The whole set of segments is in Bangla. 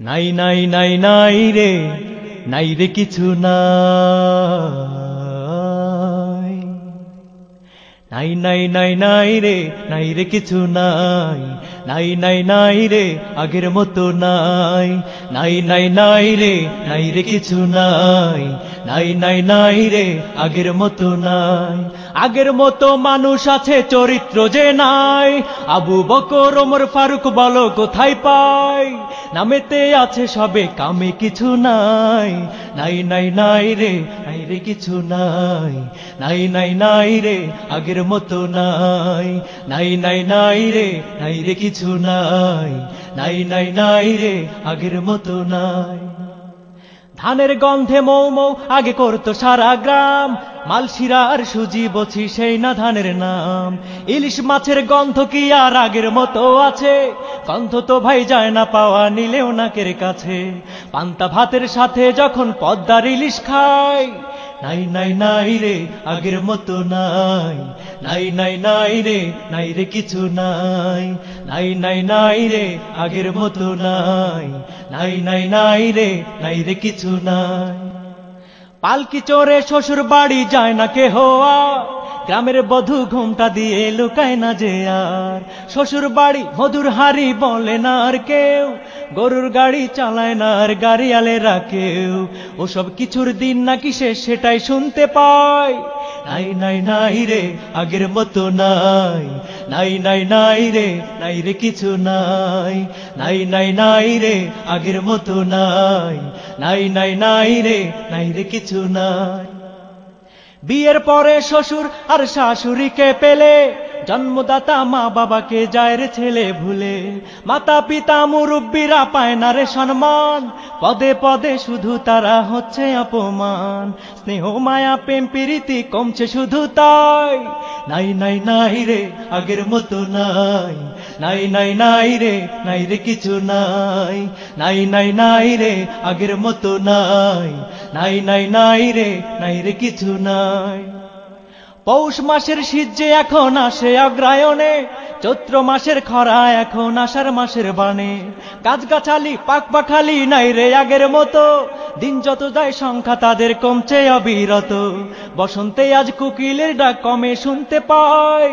নাই নাই নাই নাই রে নাই রে কিছু নাই নাই নাই নাই নাই রে নাই রে কিছু নাই। নাই নাই নাই রে, আগের মতো নাই। নাই নাই নাই রে নাই রে কিছু নাই। নাই নাই নাই রে, আগের মতো নাই। আগের মতো মানুষ আছে, চরিত্র যে নাই। আবু বকর, ওমর ফারুক বলো কোথায় পাই? নামেতে আছে সবে, কামে কিছু নাই। নাই নাই নাই রে নাই রে কিছু নাই। নাই নাই নাই রে আগের মতো নাই। নাই নাই নাই রে নাই রে কিছু নাই। নাই নাই নাই রে আগের মতো নাই। ধানের গন্ধে মৌ মৌ আগে করতো সারা গ্রাম। মালশিরা আর সুজি বছি সেই না ধানের নাম। ইলিশ মাছের গন্ধ কি আর আগের মতো আছে? গন্ধ তো ভাই যায় না, পাওয়া নিলেও নাকের কাছে। পান্তা ভাতের সাথে যখন পদ্মার ইলিশ খায় নাই নাই নাই রে, আগের মতো নাই। নাই নাই নাই রে নাই রে কিছু নাই। নাই নাই নাই রে, আগের মতো নাই। নাই নাই নাই রে নাই রে কিছু নাই। পালকি চোরে শ্বশুর বাড়ি যায় না কে হওয়া গ্রামের বধু ঘুমটা দিয়ে লুকায় না যে আর। শ্বশুর বাড়ি মধুর হারি বলে না আর কেউ। গরুর গাড়ি চালায় না আর গাড়ি আলেরা কেউ। ওসব কিছুর দিন নাকি সে সেটাই শুনতে পায়। নাই নাই নাই রে, আগের মতো নাই। নাই নাই নাই রে নাই রে কিছু নাই। নাই নাই নাই রে, আগের মতো নাই। নাই নাই নাই রে নাই রে কিছু নাই। বিয়ের পরে শ্বশুর আর শাশুড়িকে পেলে জন্মদাতা মা বাবাকে যায় রে ছেলে ভুলে, মাতা পিতা মুরব্বীরা পায় না রে সম্মান। পদে পদে শুধু তারা হচ্ছে অপমান। স্নেহ, মায়া, প্রেম, প্রীতি কমছে শুধু তাই। নাই নাই নাই রে, আগের মতো নাই। নাই নাই নাই রে নাই রে কিছু নাই। নাই নাই নাই রে, আগের মতো নাই। নাই নাই নাই রে নাই রে কিছু নাই। পৌষ মাসের শীত যে এখন আসে অগ্রায়ণে, চৈত্র মাসের খরা এখন আষাঢ় মাসের বানে গাছগাছালি পাক পাখালি নাই রে আগের মতো, দিন যত যায় সংখ্যা তাদের কমছে অবিরত। বসন্তে আজ কুকিলের ডাক কমে শুনতে পাই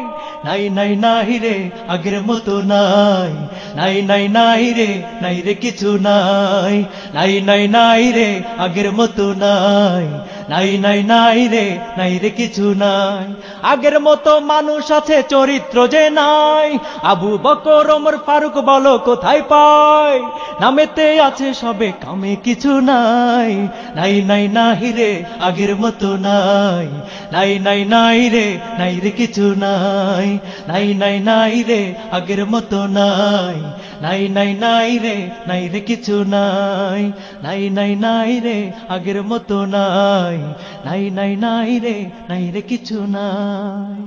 নাই নাই নাই রে আগের মতো নাই নাই নাই নাই রে নাই রে কিছু নাই নাই নাই নাই রে আগের মতো নাই নাই নাই নাই রে নাই রে কিছু নাই। আগের মতো মানুষ আছে, চরিত্র যে নাই। আবু বকর, ওমর ফারুক বলো কোথায় পাই নামেতে আছে সবে কামে কিছু নাই। নাই নাই নাই রে, আগের মতো নাই। নাই নাই নাই রে নাই রে কিছু নাই। নাই নাই নাই রে, আগের মতো নাই। নাই নাই নাই রে নাই রে কিছু নাই। নাই নাই নাই রে, আগের মতো নাই। নাই নাই নাই রে নাই রে কিছু নাই।